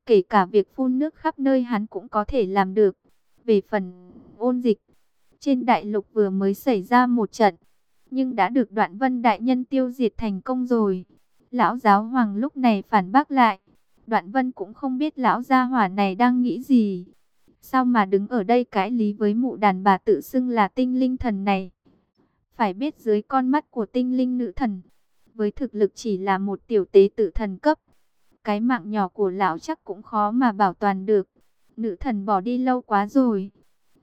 kể cả việc phun nước khắp nơi hắn cũng có thể làm được. Về phần ôn dịch, trên đại lục vừa mới xảy ra một trận, nhưng đã được đoạn vân đại nhân tiêu diệt thành công rồi. Lão giáo hoàng lúc này phản bác lại, đoạn vân cũng không biết lão gia hỏa này đang nghĩ gì. Sao mà đứng ở đây cãi lý với mụ đàn bà tự xưng là tinh linh thần này? Phải biết dưới con mắt của tinh linh nữ thần, với thực lực chỉ là một tiểu tế tự thần cấp, cái mạng nhỏ của lão chắc cũng khó mà bảo toàn được. Nữ thần bỏ đi lâu quá rồi,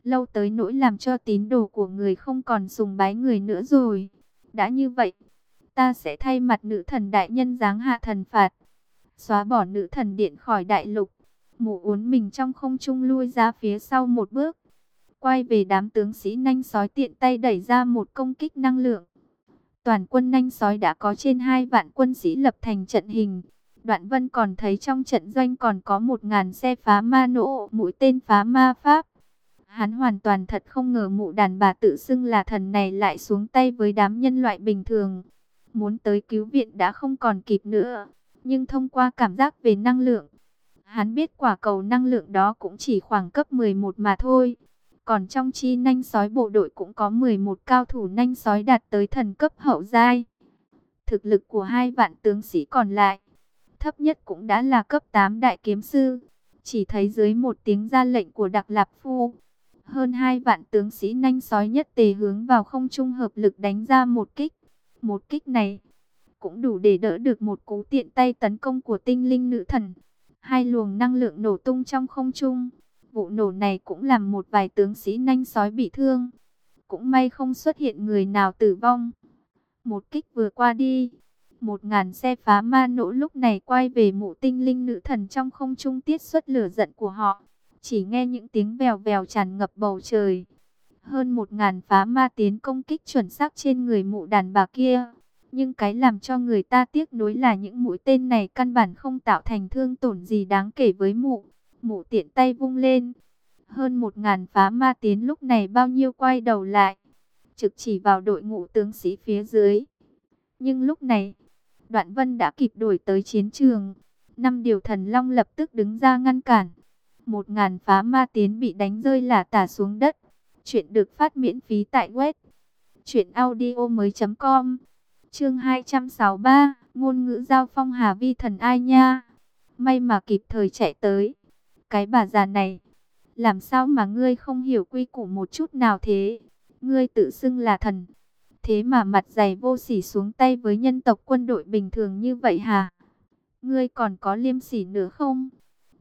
lâu tới nỗi làm cho tín đồ của người không còn sùng bái người nữa rồi. Đã như vậy, ta sẽ thay mặt nữ thần đại nhân giáng hạ thần phạt, xóa bỏ nữ thần điện khỏi đại lục. Mụ uốn mình trong không trung lui ra phía sau một bước, quay về đám tướng sĩ nanh sói tiện tay đẩy ra một công kích năng lượng. Toàn quân nanh sói đã có trên hai vạn quân sĩ lập thành trận hình. Đoạn vân còn thấy trong trận doanh còn có một ngàn xe phá ma nỗ, mũi tên phá ma pháp. Hắn hoàn toàn thật không ngờ mụ đàn bà tự xưng là thần này lại xuống tay với đám nhân loại bình thường. Muốn tới cứu viện đã không còn kịp nữa. Nhưng thông qua cảm giác về năng lượng, hắn biết quả cầu năng lượng đó cũng chỉ khoảng cấp 11 mà thôi. Còn trong chi nanh sói bộ đội cũng có 11 cao thủ nanh sói đạt tới thần cấp hậu giai. Thực lực của hai vạn tướng sĩ còn lại, thấp nhất cũng đã là cấp 8 đại kiếm sư. Chỉ thấy dưới một tiếng ra lệnh của Đặc Lạp Phu, hơn hai vạn tướng sĩ nanh sói nhất tề hướng vào không trung hợp lực đánh ra một kích. Một kích này cũng đủ để đỡ được một cú tiện tay tấn công của tinh linh nữ thần. Hai luồng năng lượng nổ tung trong không trung. Vụ nổ này cũng làm một vài tướng sĩ nanh sói bị thương. Cũng may không xuất hiện người nào tử vong. Một kích vừa qua đi. Một ngàn xe phá ma nỗ lúc này quay về mụ tinh linh nữ thần trong không trung tiết xuất lửa giận của họ. Chỉ nghe những tiếng vèo vèo tràn ngập bầu trời. Hơn một ngàn phá ma tiến công kích chuẩn xác trên người mụ đàn bà kia. Nhưng cái làm cho người ta tiếc nuối là những mũi tên này căn bản không tạo thành thương tổn gì đáng kể với mụ. Mụ tiện tay vung lên. Hơn một ngàn phá ma tiến lúc này bao nhiêu quay đầu lại. Trực chỉ vào đội ngũ tướng sĩ phía dưới. Nhưng lúc này, Đoạn Vân đã kịp đổi tới chiến trường. Năm điều thần long lập tức đứng ra ngăn cản. Một ngàn phá ma tiến bị đánh rơi là tả xuống đất. Chuyện được phát miễn phí tại web. Chuyện audio mới.com Chương 263 Ngôn ngữ giao phong Hà Vi thần ai nha May mà kịp thời chạy tới cái bà già này, làm sao mà ngươi không hiểu quy củ một chút nào thế? Ngươi tự xưng là thần, thế mà mặt dày vô sỉ xuống tay với nhân tộc quân đội bình thường như vậy hả? Ngươi còn có liêm sỉ nữa không?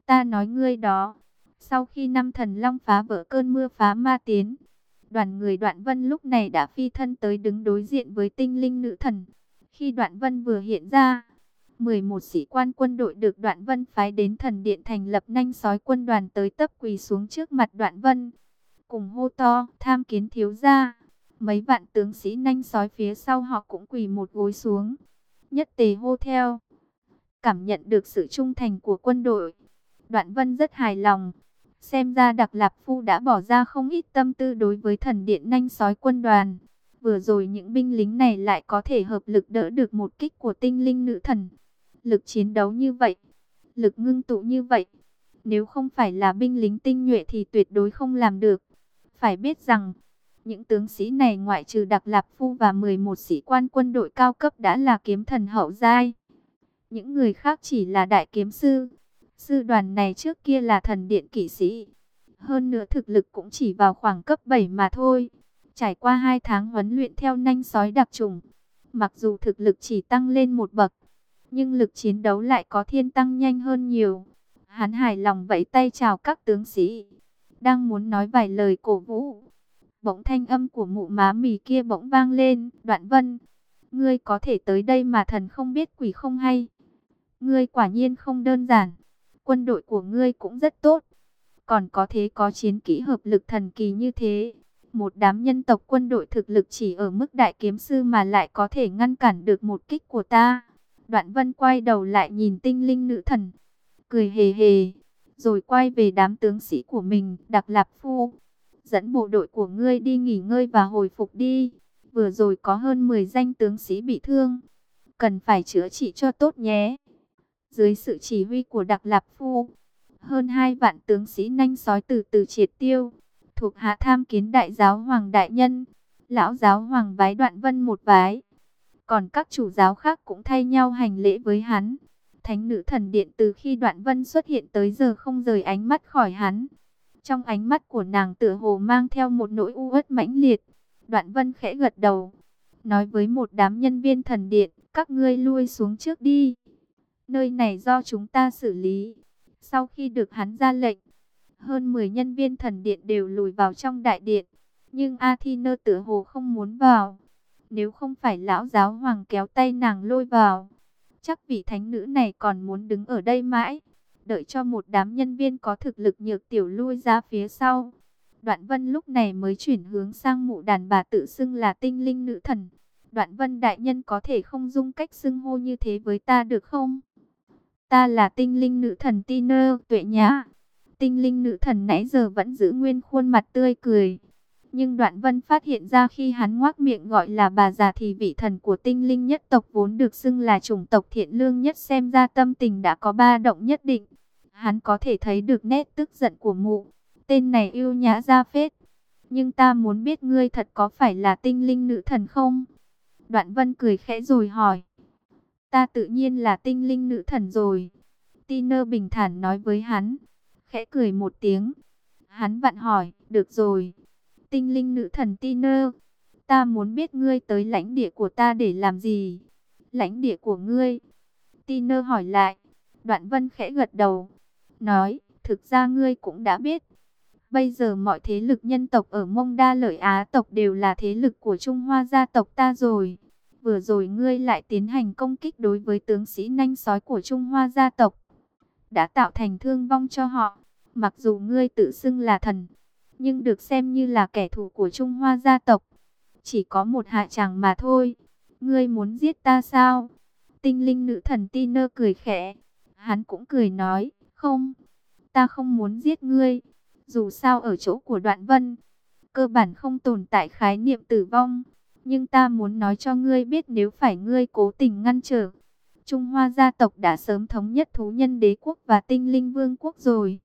Ta nói ngươi đó. Sau khi năm thần long phá vỡ cơn mưa phá ma tiến, đoàn người đoạn vân lúc này đã phi thân tới đứng đối diện với tinh linh nữ thần. Khi đoạn vân vừa hiện ra, 11 sĩ quan quân đội được Đoạn Vân phái đến thần điện thành lập nhanh sói quân đoàn tới tấp quỳ xuống trước mặt Đoạn Vân. Cùng hô to, tham kiến thiếu gia. Mấy vạn tướng sĩ nhanh sói phía sau họ cũng quỳ một gối xuống. Nhất tề hô theo. Cảm nhận được sự trung thành của quân đội. Đoạn Vân rất hài lòng. Xem ra Đặc Lạp Phu đã bỏ ra không ít tâm tư đối với thần điện nhanh sói quân đoàn. Vừa rồi những binh lính này lại có thể hợp lực đỡ được một kích của tinh linh nữ thần lực chiến đấu như vậy, lực ngưng tụ như vậy. Nếu không phải là binh lính tinh nhuệ thì tuyệt đối không làm được. Phải biết rằng, những tướng sĩ này ngoại trừ Đặc Lạp Phu và 11 sĩ quan quân đội cao cấp đã là kiếm thần hậu giai. Những người khác chỉ là đại kiếm sư. Sư đoàn này trước kia là thần điện kỵ sĩ. Hơn nữa thực lực cũng chỉ vào khoảng cấp 7 mà thôi. Trải qua 2 tháng huấn luyện theo nanh sói đặc trùng. Mặc dù thực lực chỉ tăng lên một bậc, nhưng lực chiến đấu lại có thiên tăng nhanh hơn nhiều. Hắn hài lòng vẫy tay chào các tướng sĩ, đang muốn nói vài lời cổ vũ. Bỗng thanh âm của mụ má mì kia bỗng vang lên, đoạn vân. Ngươi có thể tới đây mà thần không biết quỷ không hay. Ngươi quả nhiên không đơn giản. Quân đội của ngươi cũng rất tốt. Còn có thế có chiến kỹ hợp lực thần kỳ như thế. Một đám nhân tộc quân đội thực lực chỉ ở mức đại kiếm sư mà lại có thể ngăn cản được một kích của ta. Đoạn vân quay đầu lại nhìn tinh linh nữ thần, cười hề hề, rồi quay về đám tướng sĩ của mình, đặc lạp phu. Dẫn bộ đội của ngươi đi nghỉ ngơi và hồi phục đi. Vừa rồi có hơn 10 danh tướng sĩ bị thương. Cần phải chữa trị cho tốt nhé. Dưới sự chỉ huy của đặc lạp phu, hơn hai vạn tướng sĩ nhanh sói từ từ triệt tiêu. Thuộc hạ tham kiến đại giáo hoàng đại nhân. Lão giáo hoàng bái đoạn vân một bái còn các chủ giáo khác cũng thay nhau hành lễ với hắn. Thánh nữ thần điện từ khi đoạn vân xuất hiện tới giờ không rời ánh mắt khỏi hắn. Trong ánh mắt của nàng tựa hồ mang theo một nỗi u uất mãnh liệt. Đoạn vân khẽ gật đầu. Nói với một đám nhân viên thần điện, các ngươi lui xuống trước đi. Nơi này do chúng ta xử lý. Sau khi được hắn ra lệnh, hơn 10 nhân viên thần điện đều lùi vào trong đại điện. Nhưng Athena tựa hồ không muốn vào. Nếu không phải lão giáo hoàng kéo tay nàng lôi vào, chắc vị thánh nữ này còn muốn đứng ở đây mãi, đợi cho một đám nhân viên có thực lực nhược tiểu lui ra phía sau. Đoạn Vân lúc này mới chuyển hướng sang mụ đàn bà tự xưng là tinh linh nữ thần. Đoạn Vân đại nhân có thể không dung cách xưng hô như thế với ta được không? Ta là tinh linh nữ thần Tiner, Tuệ Nhã. Tinh linh nữ thần nãy giờ vẫn giữ nguyên khuôn mặt tươi cười. Nhưng Đoạn Vân phát hiện ra khi hắn ngoác miệng gọi là bà già thì vị thần của tinh linh nhất tộc vốn được xưng là chủng tộc thiện lương nhất xem ra tâm tình đã có ba động nhất định. Hắn có thể thấy được nét tức giận của mụ. Tên này yêu nhã ra phết. Nhưng ta muốn biết ngươi thật có phải là tinh linh nữ thần không? Đoạn Vân cười khẽ rồi hỏi. Ta tự nhiên là tinh linh nữ thần rồi. Tiner bình thản nói với hắn. Khẽ cười một tiếng. Hắn vặn hỏi, được rồi tinh linh nữ thần Tiner. Ta muốn biết ngươi tới lãnh địa của ta để làm gì? Lãnh địa của ngươi? Tiner hỏi lại. Đoạn vân khẽ gật đầu. Nói, thực ra ngươi cũng đã biết. Bây giờ mọi thế lực nhân tộc ở Mông Đa Lợi Á tộc đều là thế lực của Trung Hoa gia tộc ta rồi. Vừa rồi ngươi lại tiến hành công kích đối với tướng sĩ nanh sói của Trung Hoa gia tộc. Đã tạo thành thương vong cho họ. Mặc dù ngươi tự xưng là thần, nhưng được xem như là kẻ thù của Trung Hoa gia tộc. Chỉ có một hạ chàng mà thôi. Ngươi muốn giết ta sao? Tinh linh nữ thần Tina cười khẽ. Hắn cũng cười nói, không, ta không muốn giết ngươi. Dù sao ở chỗ của đoạn vân, cơ bản không tồn tại khái niệm tử vong. Nhưng ta muốn nói cho ngươi biết nếu phải ngươi cố tình ngăn trở. Trung Hoa gia tộc đã sớm thống nhất thú nhân đế quốc và tinh linh vương quốc rồi.